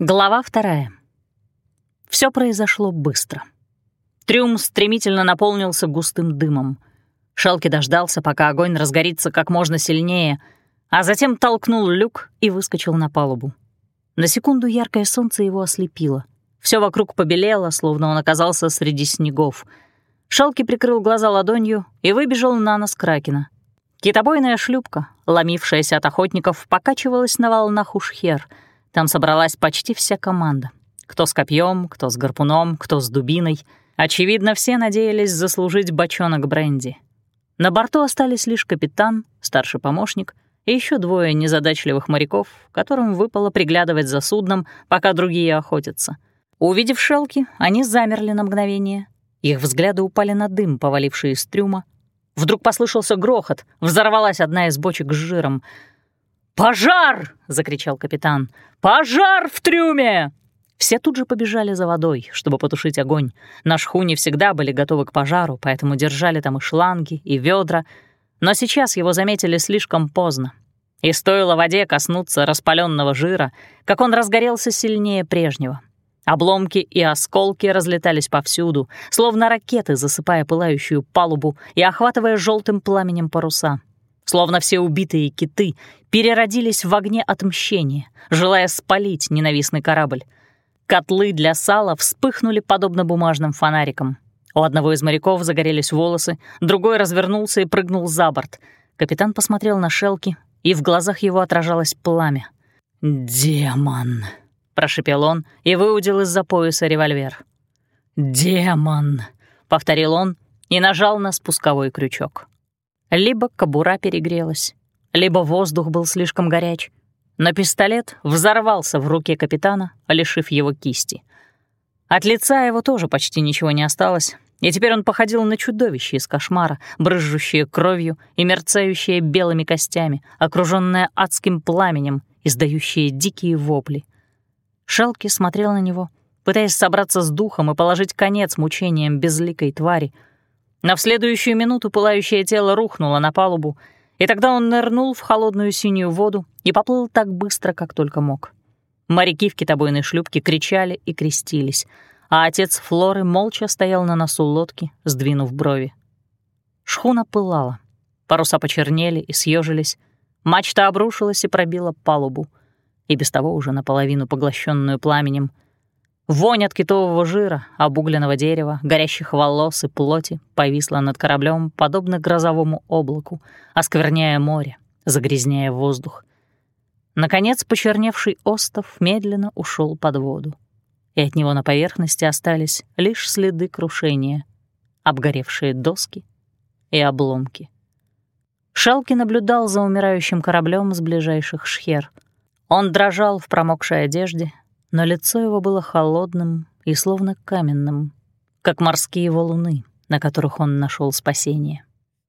Глава вторая. Все произошло быстро. Трюм стремительно наполнился густым дымом. Шелки дождался, пока огонь разгорится как можно сильнее, а затем толкнул люк и выскочил на палубу. На секунду яркое солнце его ослепило. Все вокруг побелело, словно он оказался среди снегов. Шелки прикрыл глаза ладонью и выбежал на нос Кракена. Китобойная шлюпка, ломившаяся от охотников, покачивалась на волнах ушхер — там собралась почти вся команда. Кто с копьем, кто с гарпуном, кто с дубиной. Очевидно, все надеялись заслужить бочонок бренди. На борту остались лишь капитан, старший помощник и еще двое незадачливых моряков, которым выпало приглядывать за судном, пока другие охотятся. Увидев шелки, они замерли на мгновение. Их взгляды упали на дым, поваливший из трюма. Вдруг послышался грохот, взорвалась одна из бочек с жиром — «Пожар!» — закричал капитан. «Пожар в трюме!» Все тут же побежали за водой, чтобы потушить огонь. На шхуне всегда были готовы к пожару, поэтому держали там и шланги, и ведра. Но сейчас его заметили слишком поздно. И стоило воде коснуться распаленного жира, как он разгорелся сильнее прежнего. Обломки и осколки разлетались повсюду, словно ракеты, засыпая пылающую палубу и охватывая желтым пламенем паруса — Словно все убитые киты переродились в огне отмщения, желая спалить ненавистный корабль. Котлы для сала вспыхнули подобно бумажным фонарикам. У одного из моряков загорелись волосы, другой развернулся и прыгнул за борт. Капитан посмотрел на шелки, и в глазах его отражалось пламя. «Демон!» — прошепел он и выудил из-за пояса револьвер. «Демон!» — повторил он и нажал на спусковой крючок. Либо кобура перегрелась, либо воздух был слишком горяч, но пистолет взорвался в руке капитана, лишив его кисти. От лица его тоже почти ничего не осталось, и теперь он походил на чудовище из кошмара, брызжущее кровью и мерцающее белыми костями, окружённое адским пламенем, издающее дикие вопли. Шелки смотрел на него, пытаясь собраться с духом и положить конец мучениям безликой твари — но в следующую минуту пылающее тело рухнуло на палубу, и тогда он нырнул в холодную синюю воду и поплыл так быстро, как только мог. Моряки в китобойной шлюпке кричали и крестились, а отец Флоры молча стоял на носу лодки, сдвинув брови. Шхуна пылала, паруса почернели и съежились, мачта обрушилась и пробила палубу, и без того уже наполовину поглощенную пламенем — Вонь от китового жира, обугленного дерева, горящих волос и плоти повисла над кораблем, подобно грозовому облаку, оскверняя море, загрязняя воздух. Наконец, почерневший остов медленно ушел под воду, и от него на поверхности остались лишь следы крушения, обгоревшие доски и обломки. Шалки наблюдал за умирающим кораблем с ближайших шхер. Он дрожал в промокшей одежде, но лицо его было холодным и словно каменным, как морские валуны, на которых он нашел спасение.